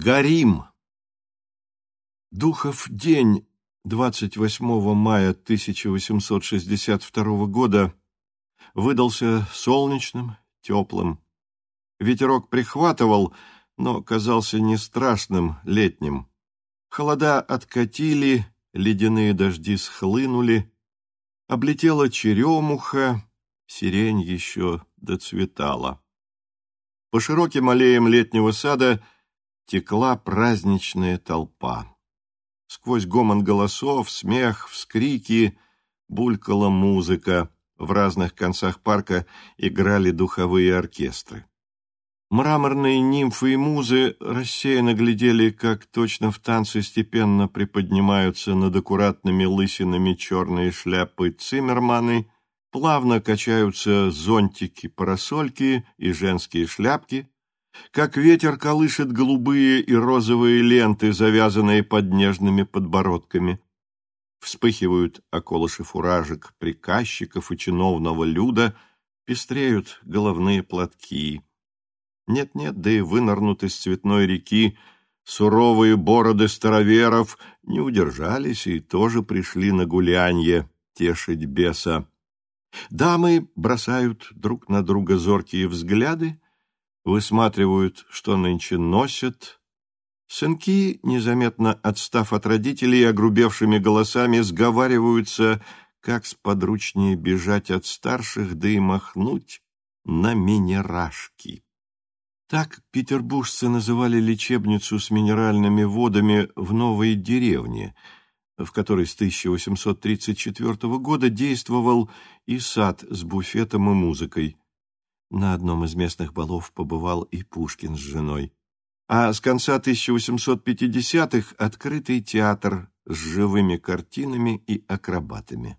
Гарим. Духов день 28 мая 1862 года выдался солнечным, теплым. Ветерок прихватывал, но казался не страшным, летним. Холода откатили, ледяные дожди схлынули, облетела черемуха, сирень еще доцветала. По широким аллеям летнего сада текла праздничная толпа. Сквозь гомон голосов, смех, вскрики булькала музыка. В разных концах парка играли духовые оркестры. Мраморные нимфы и музы рассеянно глядели, как точно в танце степенно приподнимаются над аккуратными лысинами черные шляпы циммерманы, плавно качаются зонтики-парасольки и женские шляпки, как ветер колышет голубые и розовые ленты, завязанные под нежными подбородками. Вспыхивают околыши фуражек приказчиков и чиновного люда, пестреют головные платки. Нет-нет, да и вынырнут из цветной реки суровые бороды староверов не удержались и тоже пришли на гулянье тешить беса. Дамы бросают друг на друга зоркие взгляды, высматривают, что нынче носят. Сынки, незаметно отстав от родителей, огрубевшими голосами сговариваются, как сподручнее бежать от старших, да и махнуть на минерашки. Так петербуржцы называли лечебницу с минеральными водами в новой деревне, в которой с 1834 года действовал и сад с буфетом и музыкой. На одном из местных балов побывал и Пушкин с женой. А с конца 1850-х открытый театр с живыми картинами и акробатами.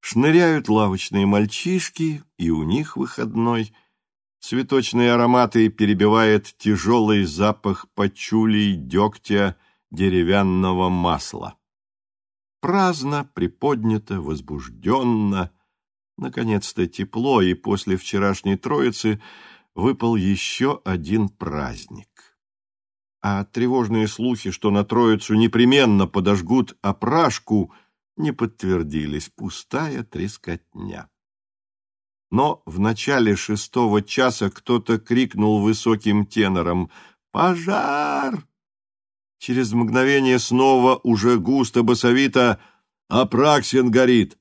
Шныряют лавочные мальчишки, и у них выходной – Цветочные ароматы перебивает тяжелый запах почулей, дегтя, деревянного масла. Праздно, приподнято, возбужденно. Наконец-то тепло, и после вчерашней троицы выпал еще один праздник. А тревожные слухи, что на троицу непременно подожгут опрашку, не подтвердились. Пустая трескотня но в начале шестого часа кто-то крикнул высоким тенором «Пожар!». Через мгновение снова уже густо басовито «Апраксин горит!».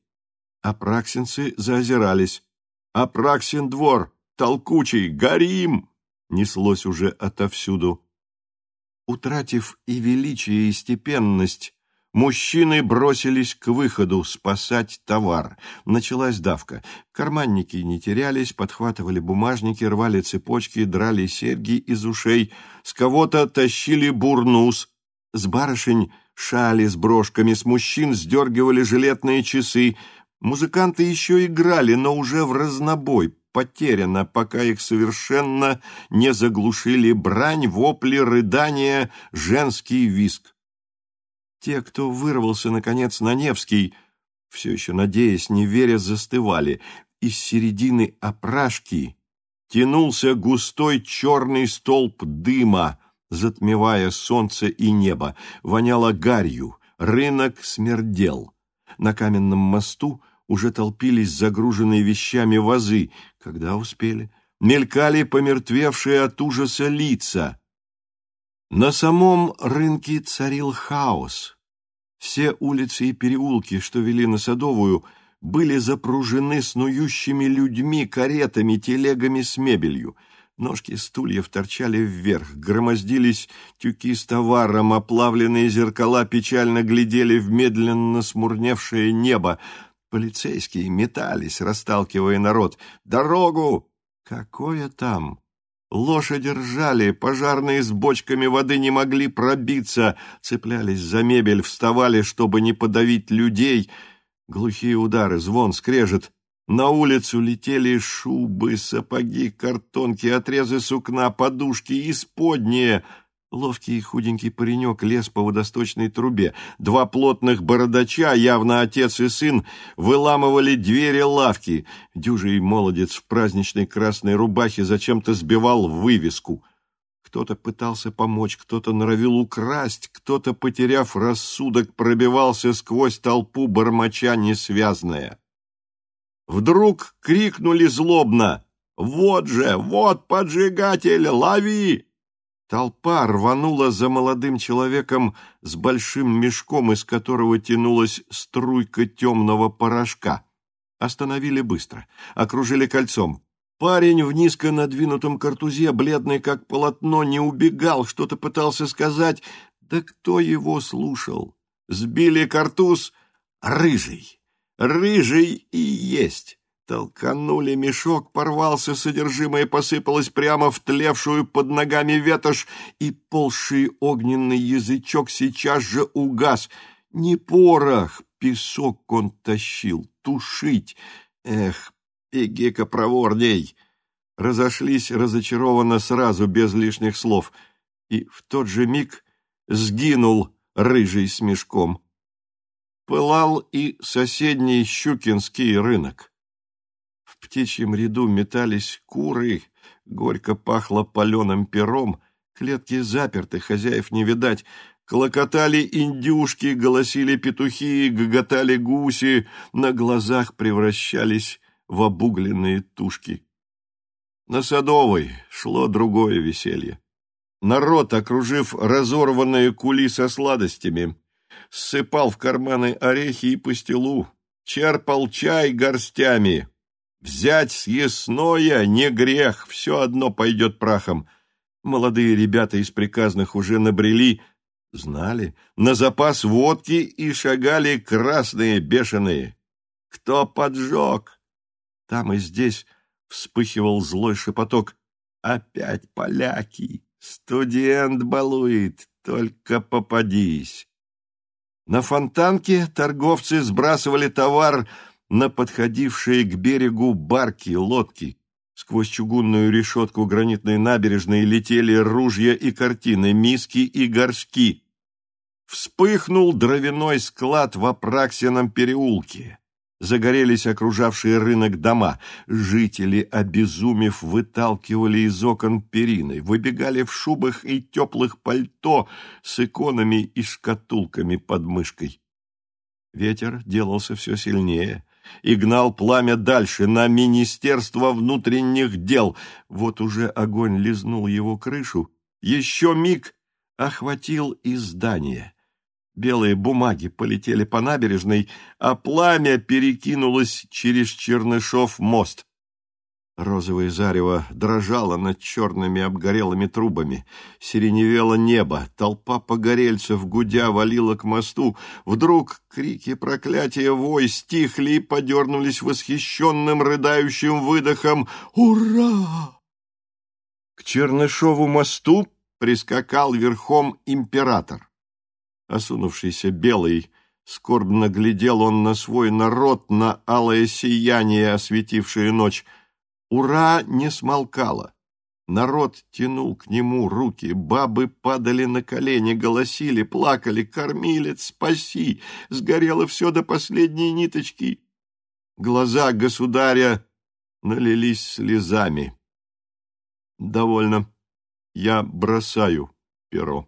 Апраксинцы заозирались. «Апраксин двор! Толкучий! Горим!» неслось уже отовсюду. Утратив и величие, и степенность, Мужчины бросились к выходу спасать товар. Началась давка. Карманники не терялись, подхватывали бумажники, рвали цепочки, драли серьги из ушей. С кого-то тащили бурнус. С барышень шали с брошками, с мужчин сдергивали жилетные часы. Музыканты еще играли, но уже в разнобой, потеряно, пока их совершенно не заглушили брань, вопли, рыдания, женский виск. Те, кто вырвался, наконец, на Невский, все еще надеясь, не веря, застывали. Из середины опрашки тянулся густой черный столб дыма, затмевая солнце и небо. Воняло гарью, рынок смердел. На каменном мосту уже толпились загруженные вещами вазы, когда успели. Мелькали помертвевшие от ужаса лица. На самом рынке царил хаос. Все улицы и переулки, что вели на Садовую, были запружены снующими людьми, каретами, телегами с мебелью. Ножки стульев торчали вверх, громоздились тюки с товаром, оплавленные зеркала печально глядели в медленно смурневшее небо. Полицейские метались, расталкивая народ. «Дорогу!» «Какое там?» Лошади ржали, пожарные с бочками воды не могли пробиться, цеплялись за мебель, вставали, чтобы не подавить людей. Глухие удары, звон, скрежет. На улицу летели шубы, сапоги, картонки, отрезы сукна, подушки, исподние — Ловкий и худенький паренек лез по водосточной трубе. Два плотных бородача, явно отец и сын, выламывали двери лавки. Дюжий молодец в праздничной красной рубахе зачем-то сбивал вывеску. Кто-то пытался помочь, кто-то норовил украсть, кто-то, потеряв рассудок, пробивался сквозь толпу бормоча несвязное. Вдруг крикнули злобно «Вот же, вот поджигатель, лови!» Толпа рванула за молодым человеком с большим мешком, из которого тянулась струйка темного порошка. Остановили быстро, окружили кольцом. Парень в низко надвинутом картузе, бледный как полотно, не убегал, что-то пытался сказать. Да кто его слушал? Сбили картуз рыжий. Рыжий и есть. Толканули мешок, порвался, содержимое посыпалось прямо в тлевшую под ногами ветошь, и полший огненный язычок сейчас же угас. Не порох, песок он тащил, тушить. Эх, беги-ка проворней! Разошлись разочарованно сразу, без лишних слов, и в тот же миг сгинул рыжий с мешком. Пылал и соседний Щукинский рынок. Птичьем ряду метались куры, горько пахло паленым пером, клетки заперты, хозяев не видать, Клокотали индюшки, голосили петухи, гоготали гуси, на глазах превращались в обугленные тушки. На Садовой шло другое веселье. Народ, окружив разорванные кули со сладостями, ссыпал в карманы орехи и пастилу, черпал чай горстями. Взять съестное не грех, все одно пойдет прахом. Молодые ребята из приказных уже набрели знали, на запас водки и шагали красные бешеные. Кто поджег? Там и здесь вспыхивал злой шепоток. Опять поляки! Студент балует, только попадись. На фонтанке торговцы сбрасывали товар на подходившие к берегу барки, лодки. Сквозь чугунную решетку гранитной набережной летели ружья и картины, миски и горшки. Вспыхнул дровяной склад в Апраксином переулке. Загорелись окружавшие рынок дома. Жители, обезумев, выталкивали из окон перины, выбегали в шубах и теплых пальто с иконами и шкатулками под мышкой. Ветер делался все сильнее и гнал пламя дальше, на Министерство внутренних дел. Вот уже огонь лизнул его крышу, еще миг охватил и здание. Белые бумаги полетели по набережной, а пламя перекинулось через Чернышов мост. Розовое зарево дрожало над черными обгорелыми трубами. Сиреневело небо, толпа погорельцев, гудя, валила к мосту. Вдруг крики проклятия вой стихли и подернулись восхищенным рыдающим выдохом «Ура!». К Чернышову мосту прискакал верхом император. Осунувшийся белый, скорбно глядел он на свой народ, на алое сияние, осветившее ночь — Ура не смолкало. Народ тянул к нему руки, бабы падали на колени, голосили, плакали, кормилец, спаси, сгорело все до последней ниточки. Глаза государя налились слезами. Довольно. Я бросаю перо.